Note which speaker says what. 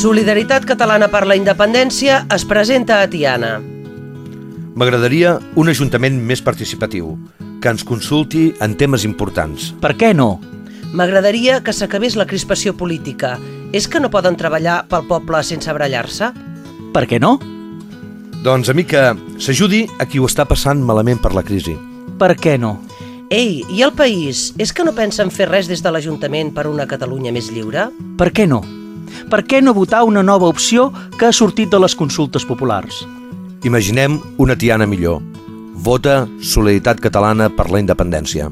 Speaker 1: Solidaritat Catalana per la Independència es presenta a Tiana.
Speaker 2: M'agradaria un ajuntament més participatiu, que ens consulti en temes importants.
Speaker 3: Per què no?
Speaker 1: M'agradaria que s'acabés la crispació política. És que no poden treballar pel poble sense barallar-se?
Speaker 3: Per què no?
Speaker 2: Doncs a mi que s'ajudi a qui ho està passant malament per la crisi.
Speaker 3: Per què no?
Speaker 1: Ei, i el país? És que no pensen fer res des de l'Ajuntament per una Catalunya més lliure?
Speaker 3: Per què no? Per què no votar una nova opció que ha sortit de les consultes populars?
Speaker 2: Imaginem una Tiana millor. Vota Solidaritat Catalana per la Independència.